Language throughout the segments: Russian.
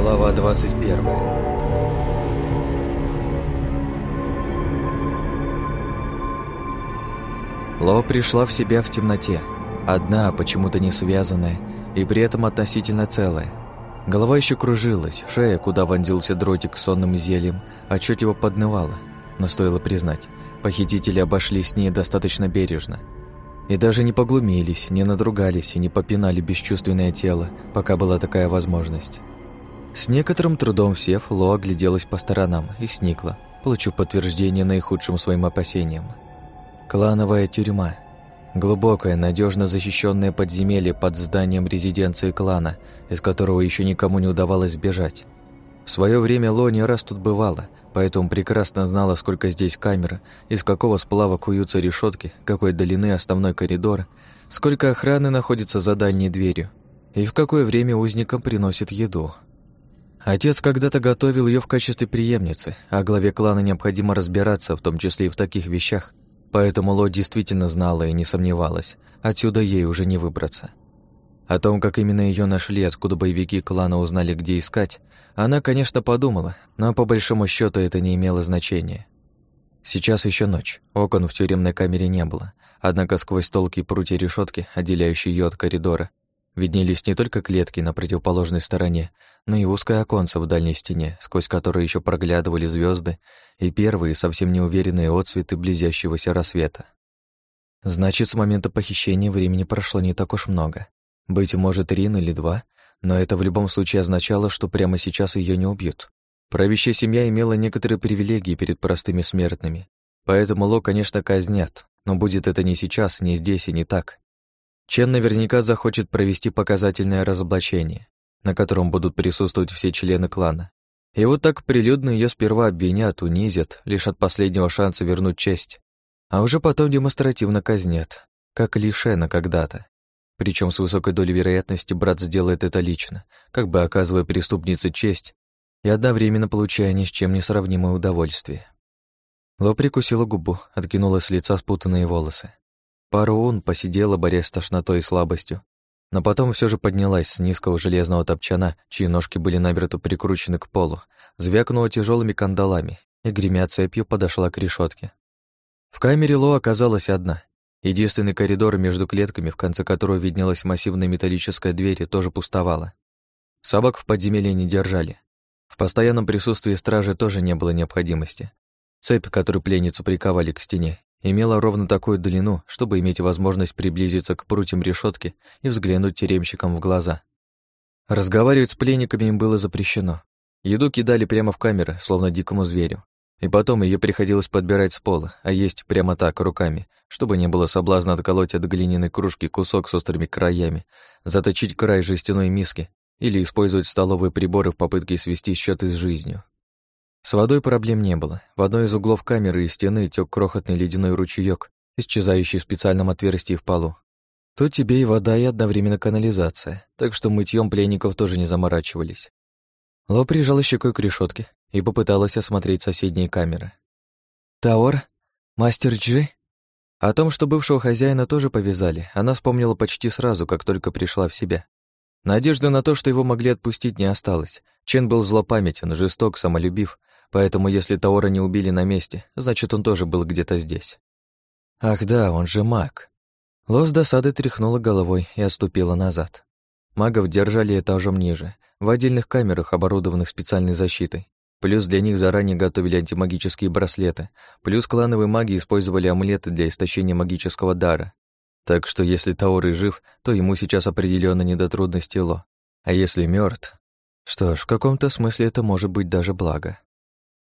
Глава 21 Ло пришла в себя в темноте, одна, почему-то не связанная, и при этом относительно целая. Голова еще кружилась, шея, куда вонзился дротик с сонным зельем, отчетливо поднывала. Но стоило признать, похитители обошлись с ней достаточно бережно. И даже не поглумились, не надругались и не попинали бесчувственное тело, пока была такая возможность. С некоторым трудом сев, Ло огляделась по сторонам и сникла, получив подтверждение наихудшим своим опасениям. Клановая тюрьма. Глубокое, надежно защищенное подземелье под зданием резиденции клана, из которого еще никому не удавалось сбежать. В свое время Ло не раз тут бывала, поэтому прекрасно знала, сколько здесь камер, из какого сплава куются решетки, какой длины основной коридор, сколько охраны находится за дальней дверью и в какое время узникам приносит еду. Отец когда-то готовил ее в качестве преемницы, а главе клана необходимо разбираться, в том числе и в таких вещах, поэтому Ло действительно знала и не сомневалась, отсюда ей уже не выбраться. О том, как именно ее нашли, откуда боевики клана узнали, где искать, она, конечно, подумала, но по большому счету это не имело значения. Сейчас еще ночь, окон в тюремной камере не было, однако сквозь толки прутья решетки, отделяющие ее от коридора, виднелись не только клетки на противоположной стороне, но и узкое оконце в дальней стене, сквозь которое еще проглядывали звезды и первые совсем неуверенные отцветы близящегося рассвета. Значит, с момента похищения времени прошло не так уж много. Быть может, Рин или два, но это в любом случае означало, что прямо сейчас ее не убьют. Правящая семья имела некоторые привилегии перед простыми смертными, поэтому Ло, конечно, казнят, но будет это не сейчас, не здесь и не так. Чен наверняка захочет провести показательное разоблачение, на котором будут присутствовать все члены клана. И вот так прилюдно ее сперва обвинят, унизят, лишь от последнего шанса вернуть честь, а уже потом демонстративно казнят, как Лишена когда-то. Причем с высокой долей вероятности брат сделает это лично, как бы оказывая преступнице честь и одновременно получая ни с чем не сравнимое удовольствие. Ло прикусила губу, откинула с лица спутанные волосы. Пару ун посидела, борясь с тошнотой и слабостью, но потом все же поднялась с низкого железного топчана, чьи ножки были намертво прикручены к полу, звякнула тяжелыми кандалами и, гремя цепью, подошла к решетке. В камере Ло оказалась одна, Единственный коридор между клетками, в конце которого виднелась массивная металлическая дверь, тоже пустовала. Собак в подземелье не держали. В постоянном присутствии стражи тоже не было необходимости. Цепь, которую пленницу приковали к стене, имела ровно такую длину, чтобы иметь возможность приблизиться к прутьям решетки и взглянуть тюремщикам в глаза. Разговаривать с пленниками им было запрещено. Еду кидали прямо в камеры, словно дикому зверю. И потом ее приходилось подбирать с пола, а есть прямо так, руками, чтобы не было соблазна отколоть от глиняной кружки кусок с острыми краями, заточить край жестяной миски или использовать столовые приборы в попытке свести счеты с жизнью. С водой проблем не было. В одной из углов камеры и стены тек крохотный ледяной ручеёк, исчезающий в специальном отверстии в полу. Тут тебе и вода, и одновременно канализация, так что мытьем пленников тоже не заморачивались. Ло прижала щекой к решетке и попыталась осмотреть соседние камеры. «Таор? Мастер Джи?» О том, что бывшего хозяина тоже повязали, она вспомнила почти сразу, как только пришла в себя. Надежды на то, что его могли отпустить, не осталось. Чен был злопамятен, жесток, самолюбив, поэтому если Таора не убили на месте, значит, он тоже был где-то здесь. Ах да, он же маг. Лос досады тряхнула головой и отступила назад. Магов держали этажом ниже, в отдельных камерах, оборудованных специальной защитой. Плюс для них заранее готовили антимагические браслеты. Плюс клановые маги использовали амулеты для истощения магического дара. Так что если Тауры жив, то ему сейчас определенно не до трудностей Ло. А если мертв, Что ж, в каком-то смысле это может быть даже благо.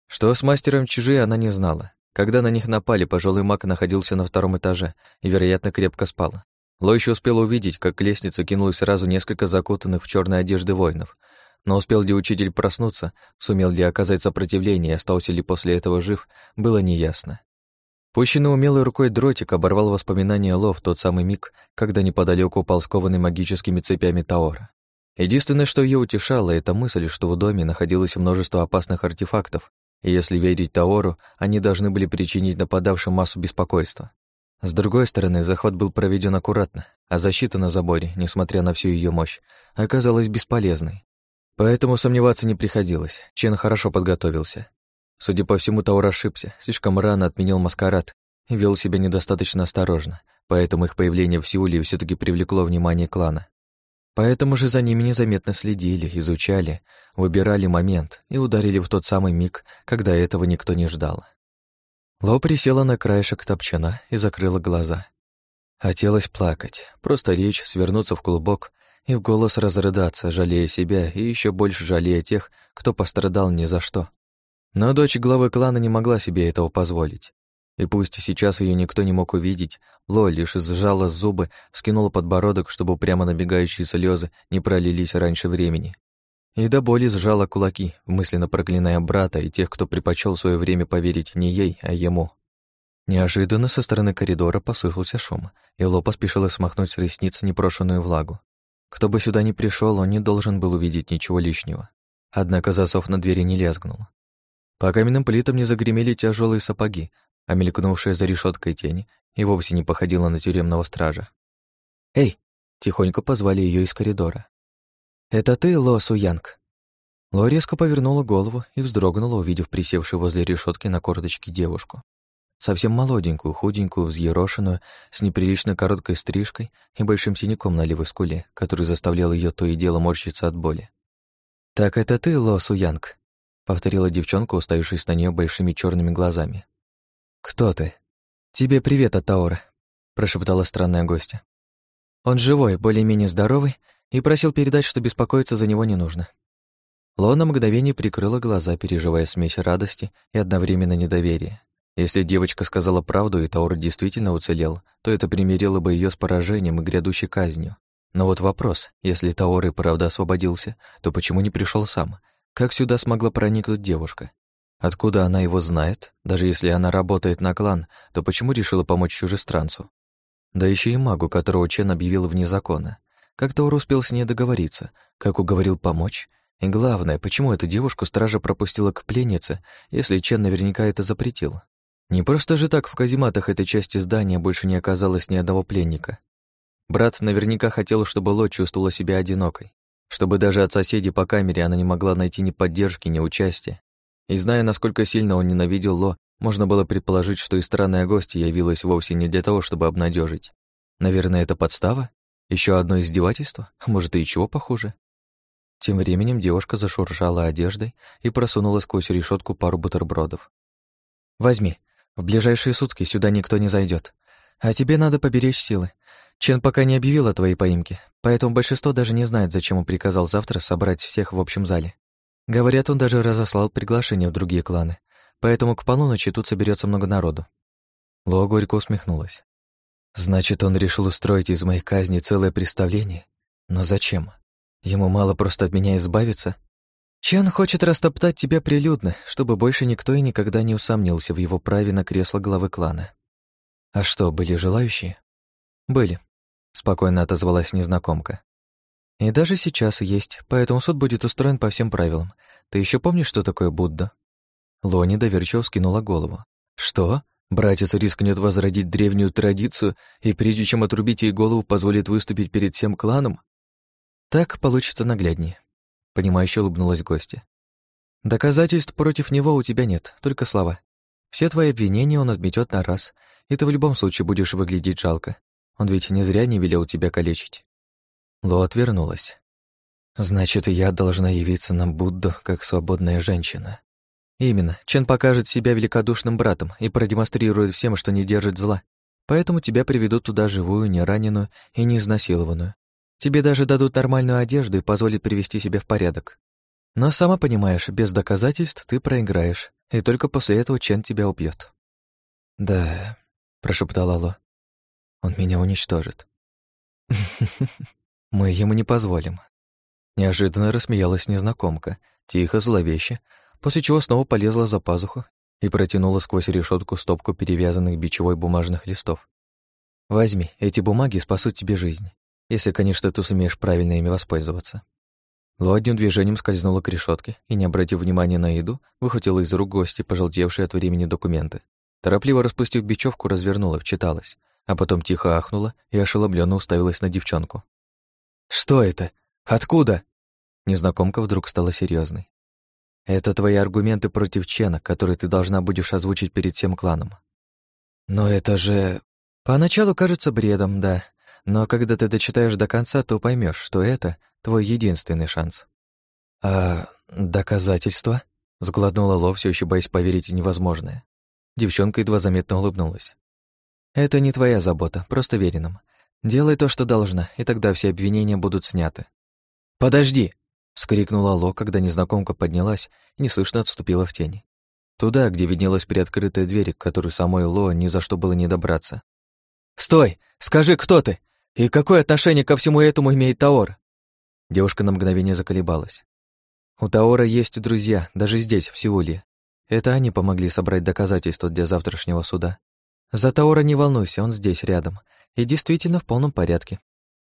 Что с мастером чужие она не знала. Когда на них напали, пожилой маг находился на втором этаже и, вероятно, крепко спал. Ло еще успел увидеть, как к лестнице кинулось сразу несколько закутанных в черной одежды воинов, но успел ли учитель проснуться, сумел ли оказать сопротивление и остался ли после этого жив, было неясно. Пущенный умелой рукой дротик оборвал воспоминания Ло в тот самый миг, когда неподалеку упал скованный магическими цепями Таора. Единственное, что ее утешало, это мысль, что в доме находилось множество опасных артефактов, и если верить Таору, они должны были причинить нападавшим массу беспокойства. С другой стороны, захват был проведен аккуратно, а защита на заборе, несмотря на всю ее мощь, оказалась бесполезной. Поэтому сомневаться не приходилось. Чен хорошо подготовился. Судя по всему, Таур ошибся, слишком рано отменил маскарад и вел себя недостаточно осторожно, поэтому их появление в Сеуле все таки привлекло внимание клана. Поэтому же за ними незаметно следили, изучали, выбирали момент и ударили в тот самый миг, когда этого никто не ждал. Ло присела на краешек топчана и закрыла глаза. Хотелось плакать, просто лечь, свернуться в клубок и в голос разрыдаться, жалея себя и еще больше жалея тех, кто пострадал ни за что. Но дочь главы клана не могла себе этого позволить. И пусть сейчас ее никто не мог увидеть, Ло лишь сжала зубы, скинула подбородок, чтобы прямо набегающие слезы не пролились раньше времени. И до боли сжала кулаки, мысленно проклиная брата и тех, кто предпочел свое время поверить не ей, а ему. Неожиданно со стороны коридора послышался шум, и Ло поспешила смахнуть с ресниц непрошенную влагу. Кто бы сюда ни пришел, он не должен был увидеть ничего лишнего. Однако засов на двери не лязгнул. По каменным плитам не загремели тяжелые сапоги, а мелькнувшая за решеткой тень и вовсе не походила на тюремного стража. «Эй!» — тихонько позвали ее из коридора. «Это ты, Ло Суянг?» Ло резко повернула голову и вздрогнула, увидев присевшую возле решетки на корточке девушку. Совсем молоденькую, худенькую, взъерошенную, с неприлично короткой стрижкой и большим синяком на левой скуле, который заставлял ее то и дело морщиться от боли. «Так это ты, Ло Суянг?» — повторила девчонка, уставившись на нее большими черными глазами. «Кто ты?» «Тебе привет от Таора», — прошептала странная гостья. «Он живой, более-менее здоровый, и просил передать, что беспокоиться за него не нужно». Ло на мгновение прикрыла глаза, переживая смесь радости и одновременно недоверия. Если девочка сказала правду, и Таур действительно уцелел, то это примирило бы ее с поражением и грядущей казнью. Но вот вопрос, если Таур и правда освободился, то почему не пришел сам? Как сюда смогла проникнуть девушка? Откуда она его знает? Даже если она работает на клан, то почему решила помочь чужестранцу? Да еще и магу, которого Чен объявил вне закона. Как Таур успел с ней договориться? Как уговорил помочь? И главное, почему эту девушку стража пропустила к пленнице, если Чен наверняка это запретил? Не просто же так в казематах этой части здания больше не оказалось ни одного пленника. Брат наверняка хотел, чтобы Ло чувствовала себя одинокой, чтобы даже от соседей по камере она не могла найти ни поддержки, ни участия. И зная, насколько сильно он ненавидел Ло, можно было предположить, что и странная гостья явилась вовсе не для того, чтобы обнадежить. Наверное, это подстава? Еще одно издевательство? Может, и чего похуже? Тем временем девушка зашуршала одеждой и просунула сквозь решетку пару бутербродов. «Возьми, в ближайшие сутки сюда никто не зайдет. А тебе надо поберечь силы. Чен пока не объявил о твоей поимке, поэтому большинство даже не знает, зачем он приказал завтра собрать всех в общем зале. Говорят, он даже разослал приглашение в другие кланы, поэтому к полуночи тут соберется много народу. Ло горько усмехнулась. Значит, он решил устроить из моей казни целое представление? Но зачем? Ему мало просто от меня избавиться? Чен хочет растоптать тебя прилюдно, чтобы больше никто и никогда не усомнился в его праве на кресло главы клана. А что, были желающие? Были, спокойно отозвалась незнакомка. И даже сейчас есть, поэтому суд будет устроен по всем правилам. Ты еще помнишь, что такое Будда? Лони доверчиво скинула голову. Что? Братец рискнет возродить древнюю традицию и прежде чем отрубить ей голову, позволит выступить перед всем кланом? Так получится нагляднее. Понимающе улыбнулась гостья. Доказательств против него у тебя нет, только слова. Все твои обвинения он отметет на раз, и ты в любом случае будешь выглядеть жалко. Он ведь не зря не велел тебя калечить. Ло отвернулась. Значит, я должна явиться на Будду как свободная женщина. Именно, Чен покажет себя великодушным братом и продемонстрирует всем, что не держит зла. Поэтому тебя приведут туда живую, не раненую и не изнасилованную. Тебе даже дадут нормальную одежду и позволят привести себя в порядок. Но сама понимаешь, без доказательств ты проиграешь, и только после этого Чен тебя убьет. «Да», — прошептала Ло, — «он меня уничтожит». «Мы ему не позволим». Неожиданно рассмеялась незнакомка, тихо, зловеще, после чего снова полезла за пазуху и протянула сквозь решетку стопку перевязанных бичевой бумажных листов. «Возьми, эти бумаги спасут тебе жизнь. Если, конечно, ты сумеешь правильно ими воспользоваться. Ло одним движением скользнула к решетке и, не обратив внимания на еду, выхватила из рук гости пожелтевшие от времени документы. Торопливо распустив бечевку, развернула, вчиталась, а потом тихо ахнула и ошеломленно уставилась на девчонку. «Что это? Откуда?» Незнакомка вдруг стала серьезной. «Это твои аргументы против Чена, которые ты должна будешь озвучить перед всем кланом». «Но это же...» «Поначалу кажется бредом, да. Но когда ты дочитаешь до конца, то поймешь, что это твой единственный шанс». «А доказательства?» — сглотнула Ло, все еще боясь поверить невозможное. Девчонка едва заметно улыбнулась. «Это не твоя забота, просто верь нам. Делай то, что должна, и тогда все обвинения будут сняты». «Подожди!» Вскрикнула Ло, когда незнакомка поднялась и неслышно отступила в тени. Туда, где виднелась приоткрытая дверь, к которой самой Ло ни за что было не добраться. «Стой! Скажи, кто ты? И какое отношение ко всему этому имеет Таор?» Девушка на мгновение заколебалась. «У Таора есть друзья, даже здесь, в Сеуле. Это они помогли собрать доказательства для завтрашнего суда. За Таора не волнуйся, он здесь, рядом, и действительно в полном порядке.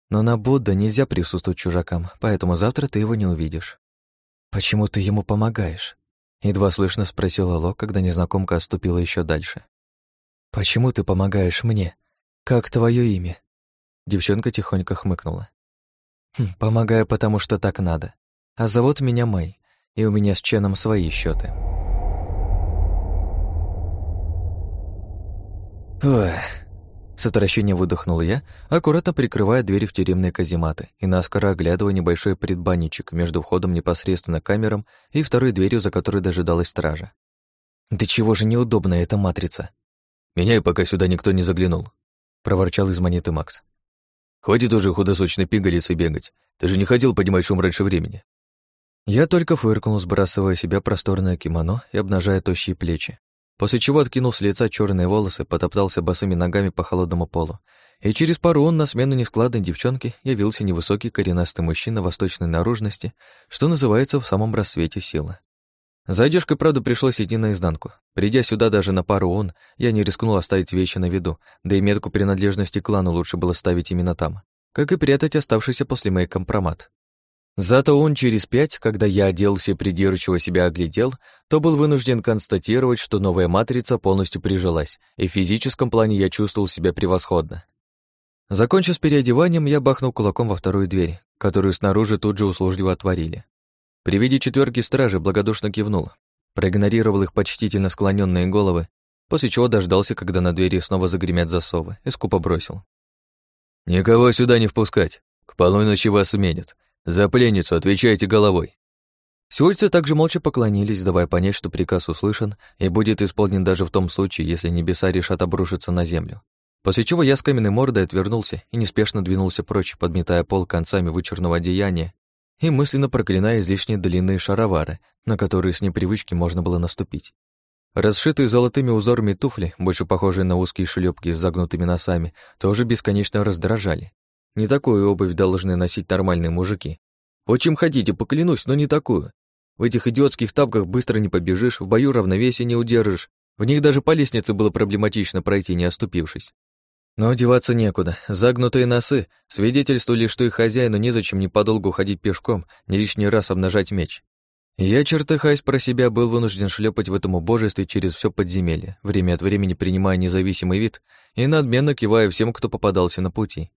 Но на Будда нельзя присутствовать чужакам, поэтому завтра ты его не увидишь. «Почему ты ему помогаешь?» Едва слышно спросила Ло, когда незнакомка отступила еще дальше. «Почему ты помогаешь мне? Как твое имя?» Девчонка тихонько хмыкнула. «Хм, «Помогаю, потому что так надо. А зовут меня Мэй, и у меня с Ченом свои счеты. Ох, с отвращением выдохнул я, аккуратно прикрывая дверь в тюремные казематы и наскоро оглядывая небольшой предбанничек между входом непосредственно камерам и второй дверью, за которой дожидалась стража. «Да чего же неудобная эта матрица?» «Меняй, пока сюда никто не заглянул», — проворчал из монеты Макс. «Хватит уже худосочной пигалицей бегать. Ты же не хотел поднимать шум раньше времени». Я только фыркнул, сбрасывая себя просторное кимоно и обнажая тощие плечи после чего откинул с лица черные волосы, потоптался босыми ногами по холодному полу. И через пару он на смену нескладной девчонки явился невысокий коренастый мужчина восточной наружности, что называется в самом рассвете силы. За одежкой, правда, пришлось идти наизнанку. Придя сюда даже на пару он, я не рискнул оставить вещи на виду, да и метку принадлежности клану лучше было ставить именно там, как и прятать оставшийся после моей компромат. Зато он через пять, когда я оделся и придирчиво себя оглядел, то был вынужден констатировать, что новая матрица полностью прижилась, и в физическом плане я чувствовал себя превосходно. Закончив с переодеванием, я бахнул кулаком во вторую дверь, которую снаружи тут же услужливо отворили. При виде четверки стражи благодушно кивнул, проигнорировал их почтительно склоненные головы, после чего дождался, когда на двери снова загремят засовы, и скупо бросил. «Никого сюда не впускать. К полуночи вас сменят. «За пленницу отвечайте головой!» Сеульцы также молча поклонились, давая понять, что приказ услышан и будет исполнен даже в том случае, если небеса решат обрушиться на землю. После чего я с каменной мордой отвернулся и неспешно двинулся прочь, подметая пол концами вычурного одеяния и мысленно проклиная излишне длинные шаровары, на которые с непривычки можно было наступить. Расшитые золотыми узорами туфли, больше похожие на узкие шлепки с загнутыми носами, тоже бесконечно раздражали. Не такую обувь должны носить нормальные мужики. Чем хотите, поклянусь, но не такую. В этих идиотских тапках быстро не побежишь, в бою равновесие не удержишь. В них даже по лестнице было проблематично пройти, не оступившись. Но одеваться некуда. Загнутые носы свидетельствовали, что их хозяину незачем ни подолгу ходить пешком, ни лишний раз обнажать меч. Я, чертыхаясь про себя, был вынужден шлепать в этом убожестве через все подземелье, время от времени принимая независимый вид и надменно кивая всем, кто попадался на пути.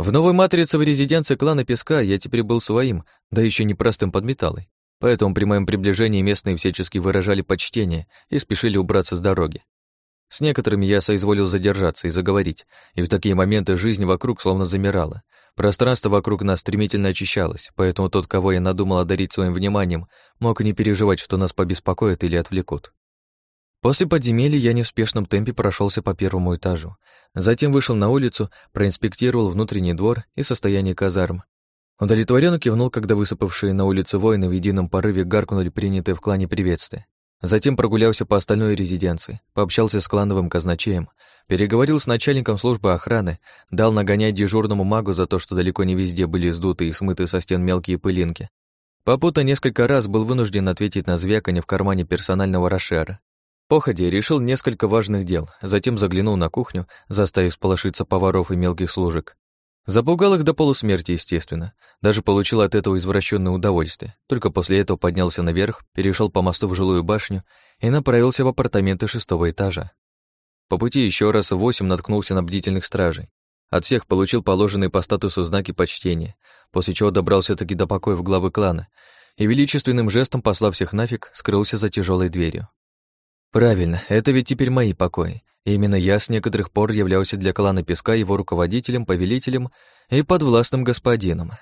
В новой матрице в резиденции клана Песка я теперь был своим, да еще не простым подметалой. Поэтому при моем приближении местные всячески выражали почтение и спешили убраться с дороги. С некоторыми я соизволил задержаться и заговорить, и в такие моменты жизнь вокруг словно замирала. Пространство вокруг нас стремительно очищалось, поэтому тот, кого я надумал одарить своим вниманием, мог не переживать, что нас побеспокоят или отвлекут. После подземелья я не в спешном темпе прошелся по первому этажу. Затем вышел на улицу, проинспектировал внутренний двор и состояние казарм. Удовлетворенно кивнул, когда высыпавшие на улице воины в едином порыве гаркнули принятые в клане приветствия. Затем прогулялся по остальной резиденции, пообщался с клановым казначеем, переговорил с начальником службы охраны, дал нагонять дежурному магу за то, что далеко не везде были сдуты и смыты со стен мелкие пылинки. Попутно несколько раз был вынужден ответить на звяканье в кармане персонального рошера. Походе решил несколько важных дел, затем заглянул на кухню, заставив сполошиться поваров и мелких служек. Запугал их до полусмерти, естественно. Даже получил от этого извращенное удовольствие. Только после этого поднялся наверх, перешел по мосту в жилую башню и направился в апартаменты шестого этажа. По пути еще раз восемь наткнулся на бдительных стражей. от всех получил положенные по статусу знаки почтения, после чего добрался-таки до покоев главы клана и величественным жестом, послав всех нафиг, скрылся за тяжелой дверью. Правильно, это ведь теперь мои покои. Именно я с некоторых пор являлся для клана Песка его руководителем, повелителем и подвластным господином.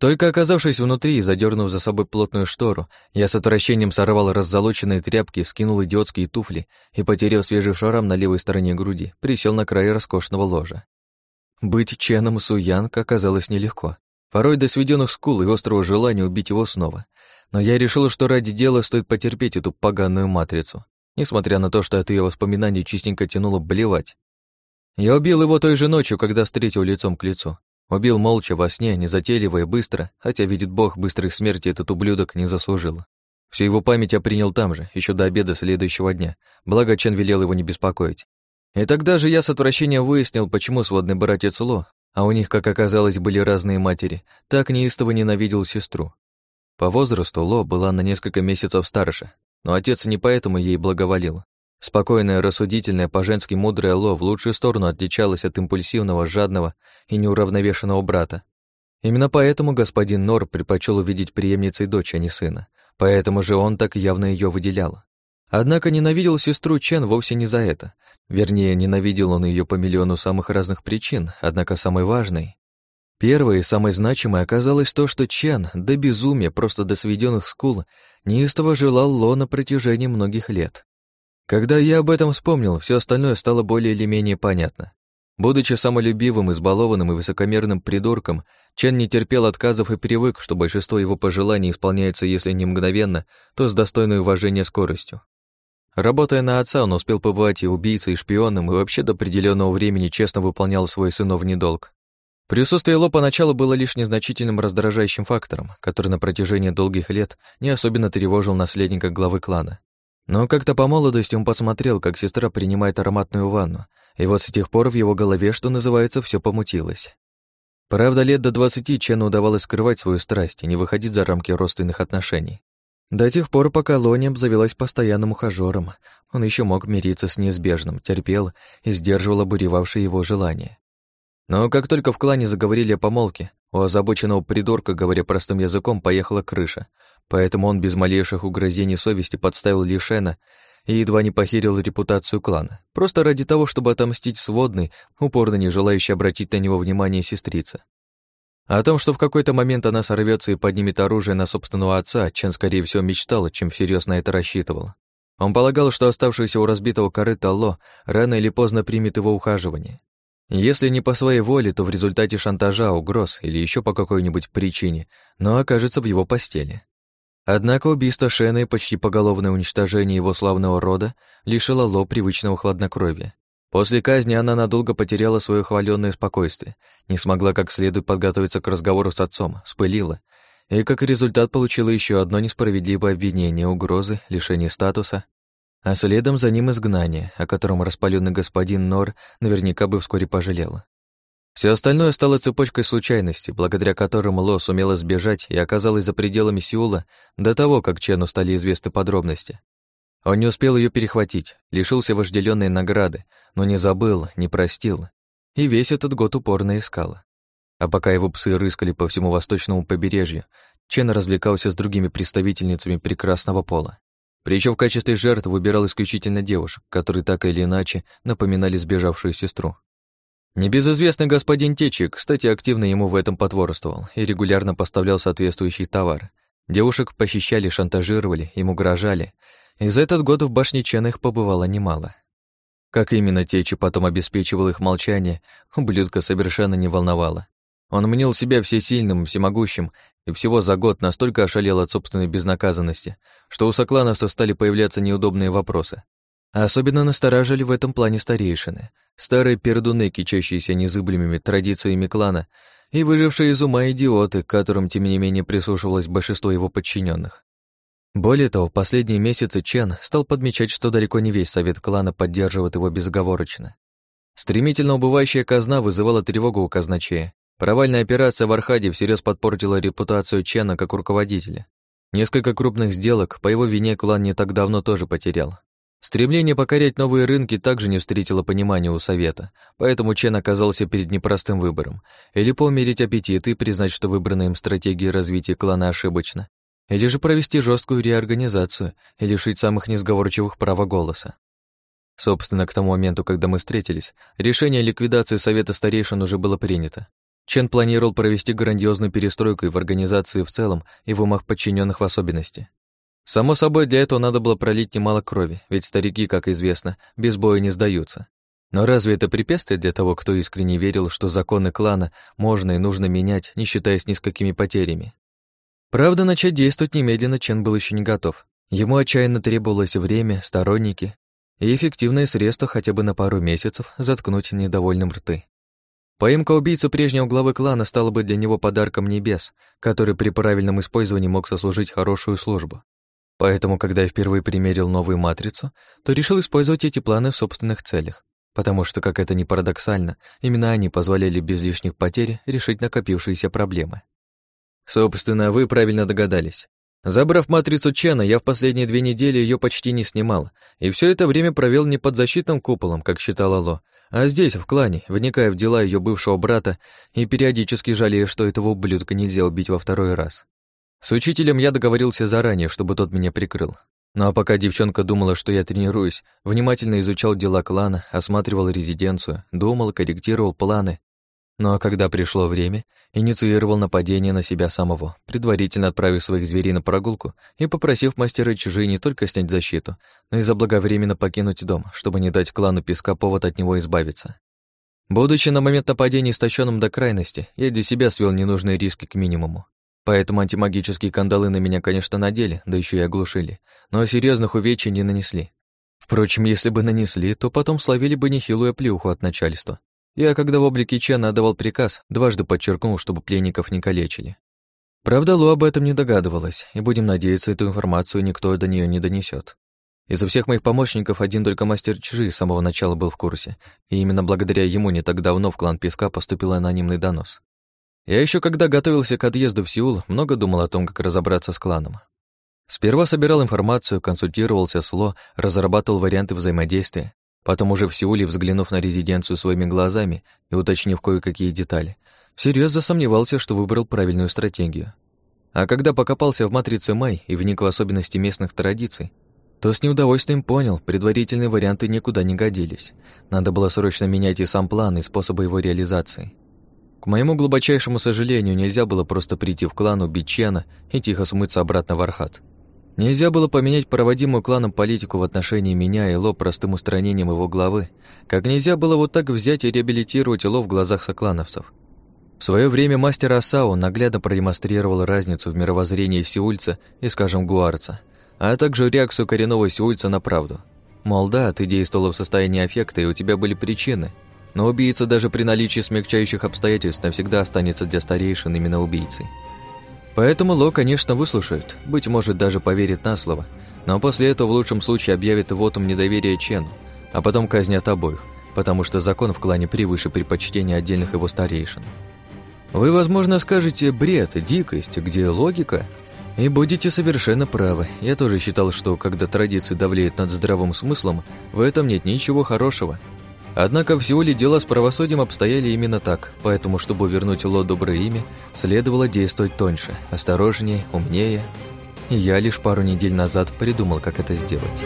Только оказавшись внутри и задернув за собой плотную штору, я с отвращением сорвал раззолоченные тряпки, скинул идиотские туфли и, потеряв свежий шарам на левой стороне груди, присел на край роскошного ложа. Быть Ченом Суянг оказалось нелегко. Порой до сведенных скул и острого желания убить его снова. Но я решил, что ради дела стоит потерпеть эту поганую матрицу, несмотря на то, что от ее воспоминаний чистенько тянуло блевать. Я убил его той же ночью, когда встретил лицом к лицу. Убил молча, во сне, незатейливо и быстро, хотя, видит Бог, быстрой смерти этот ублюдок не заслужил. Всю его память я принял там же, еще до обеда следующего дня, благо Чен велел его не беспокоить. И тогда же я с отвращением выяснил, почему сводный братец Ло, а у них, как оказалось, были разные матери, так неистово ненавидел сестру. По возрасту Ло была на несколько месяцев старше, но отец не поэтому ей благоволил. Спокойная, рассудительная, по-женски мудрая Ло в лучшую сторону отличалась от импульсивного, жадного и неуравновешенного брата. Именно поэтому господин Нор предпочел увидеть преемницей дочь, а не сына. Поэтому же он так явно ее выделял. Однако ненавидел сестру Чен вовсе не за это. Вернее, ненавидел он ее по миллиону самых разных причин, однако самой важной. Первой и самой значимой оказалось то, что Чен, до безумия, просто до сведенных скул, неистово желал Ло на протяжении многих лет. Когда я об этом вспомнил, все остальное стало более или менее понятно. Будучи самолюбивым, избалованным и высокомерным придурком, Чен не терпел отказов и привык, что большинство его пожеланий исполняется, если не мгновенно, то с достойной уважения скоростью. Работая на отца, он успел побывать и убийцей, и шпионом, и вообще до определенного времени честно выполнял свой сыновний долг. Присутствие Ло поначалу было лишь незначительным раздражающим фактором, который на протяжении долгих лет не особенно тревожил наследника главы клана. Но как-то по молодости он посмотрел, как сестра принимает ароматную ванну, и вот с тех пор в его голове, что называется, все помутилось. Правда, лет до двадцати Чену удавалось скрывать свою страсть и не выходить за рамки родственных отношений. До тех пор, пока Лони обзавелась постоянным ухажёром, он еще мог мириться с неизбежным, терпел и сдерживал обуревавшие его желания. Но как только в клане заговорили о помолвке, у озабоченного придурка, говоря простым языком, поехала крыша, поэтому он без малейших угрозений совести подставил Лишена и едва не похерил репутацию клана, просто ради того, чтобы отомстить сводной, упорно не желающей обратить на него внимание сестрица. О том, что в какой-то момент она сорвется и поднимет оружие на собственного отца, Чен, скорее всего, мечтал, чем всерьез на это рассчитывал. Он полагал, что оставшийся у разбитого корыта Ло рано или поздно примет его ухаживание. Если не по своей воле, то в результате шантажа, угроз или еще по какой-нибудь причине, но окажется в его постели. Однако убийство Шена и почти поголовное уничтожение его славного рода лишило Ло привычного хладнокровия. После казни она надолго потеряла свое хваленное спокойствие, не смогла как следует подготовиться к разговору с отцом, спылила, и как результат получила еще одно несправедливое обвинение, угрозы, лишение статуса а следом за ним изгнание, о котором распаленный господин Нор наверняка бы вскоре пожалел. Все остальное стало цепочкой случайностей, благодаря которым Ло сумела сбежать и оказалась за пределами Сеула до того, как Чену стали известны подробности. Он не успел ее перехватить, лишился вожделенной награды, но не забыл, не простил, и весь этот год упорно искал. А пока его псы рыскали по всему восточному побережью, Чен развлекался с другими представительницами прекрасного пола. Причем в качестве жертв выбирал исключительно девушек, которые так или иначе напоминали сбежавшую сестру. Небезызвестный господин Течи, кстати, активно ему в этом потворствовал и регулярно поставлял соответствующий товар. Девушек похищали, шантажировали, им угрожали, и за этот год в башне Чена их побывало немало. Как именно Течи потом обеспечивал их молчание, ублюдка совершенно не волновало. Он мнил себя всесильным, всемогущим и всего за год настолько ошалел от собственной безнаказанности, что у соклановцев стали появляться неудобные вопросы. Особенно настораживали в этом плане старейшины, старые пердуны, кичащиеся незыблемыми традициями клана, и выжившие из ума идиоты, к которым, тем не менее, прислушивалось большинство его подчиненных. Более того, последние месяцы Чен стал подмечать, что далеко не весь совет клана поддерживает его безоговорочно. Стремительно убывающая казна вызывала тревогу у казначея, Провальная операция в Архаде всерьез подпортила репутацию Чена как руководителя. Несколько крупных сделок по его вине клан не так давно тоже потерял. Стремление покорять новые рынки также не встретило понимания у Совета, поэтому Чен оказался перед непростым выбором. Или поумерить аппетит и признать, что выбранная им стратегия развития клана ошибочна, или же провести жесткую реорганизацию и лишить самых несговорчивых права голоса. Собственно, к тому моменту, когда мы встретились, решение о ликвидации Совета Старейшин уже было принято. Чен планировал провести грандиозную перестройку и в организации в целом, и в умах подчиненных в особенности. Само собой, для этого надо было пролить немало крови, ведь старики, как известно, без боя не сдаются. Но разве это препятствие для того, кто искренне верил, что законы клана можно и нужно менять, не считаясь ни с какими потерями? Правда, начать действовать немедленно Чен был еще не готов. Ему отчаянно требовалось время, сторонники и эффективное средство хотя бы на пару месяцев заткнуть недовольным рты. Поимка убийцы прежнего главы клана стала бы для него подарком небес, который при правильном использовании мог сослужить хорошую службу. Поэтому, когда я впервые примерил новую матрицу, то решил использовать эти планы в собственных целях, потому что, как это ни парадоксально, именно они позволяли без лишних потерь решить накопившиеся проблемы. Собственно, вы правильно догадались. Забрав матрицу Чена, я в последние две недели ее почти не снимал, и все это время провел не под защитным куполом, как считала Ло, а здесь, в клане, вникая в дела ее бывшего брата и периодически жалея, что этого ублюдка нельзя убить во второй раз. С учителем я договорился заранее, чтобы тот меня прикрыл. Ну а пока девчонка думала, что я тренируюсь, внимательно изучал дела клана, осматривал резиденцию, думал, корректировал планы. Ну а когда пришло время, инициировал нападение на себя самого, предварительно отправив своих зверей на прогулку и попросив мастера чужие не только снять защиту, но и заблаговременно покинуть дом, чтобы не дать клану песка повод от него избавиться. Будучи на момент нападения истощенным до крайности, я для себя свел ненужные риски к минимуму. Поэтому антимагические кандалы на меня, конечно, надели, да еще и оглушили, но серьезных увечий не нанесли. Впрочем, если бы нанесли, то потом словили бы нехилую плюху от начальства. Я, когда в облике Чена отдавал приказ, дважды подчеркнул, чтобы пленников не калечили. Правда, Лу об этом не догадывалась, и будем надеяться, эту информацию никто до нее не донесет. Из всех моих помощников один только мастер Чжи с самого начала был в курсе, и именно благодаря ему не так давно в клан Песка поступил анонимный донос. Я еще когда готовился к отъезду в Сеул, много думал о том, как разобраться с кланом. Сперва собирал информацию, консультировался с Ло, разрабатывал варианты взаимодействия. Потом уже в Сеуле, взглянув на резиденцию своими глазами и уточнив кое-какие детали, всерьез засомневался, что выбрал правильную стратегию. А когда покопался в матрице Май и вник в особенности местных традиций, то с неудовольствием понял, предварительные варианты никуда не годились. Надо было срочно менять и сам план, и способы его реализации. К моему глубочайшему сожалению, нельзя было просто прийти в клан, убить Чена и тихо смыться обратно в Архат. Нельзя было поменять проводимую кланом политику в отношении меня и Ло простым устранением его главы, как нельзя было вот так взять и реабилитировать Ло в глазах соклановцев. В свое время мастер Асао наглядно продемонстрировал разницу в мировоззрении сеульца и, скажем, гуарца, а также реакцию коренного сеульца на правду. Мол, да, ты действовала в состоянии аффекта, и у тебя были причины – но убийца даже при наличии смягчающих обстоятельств навсегда останется для старейшин именно убийцей. Поэтому Ло, конечно, выслушает, быть может, даже поверит на слово, но после этого в лучшем случае объявит вотум недоверия Чену, а потом казнят обоих, потому что закон в клане превыше предпочтения отдельных его старейшин. Вы, возможно, скажете «бред», «дикость», где логика? И будете совершенно правы. Я тоже считал, что когда традиции давлеют над здравым смыслом, в этом нет ничего хорошего – Однако в Сеуле дела с правосудием обстояли именно так, поэтому, чтобы вернуть Ло доброе имя, следовало действовать тоньше, осторожнее, умнее. И я лишь пару недель назад придумал, как это сделать.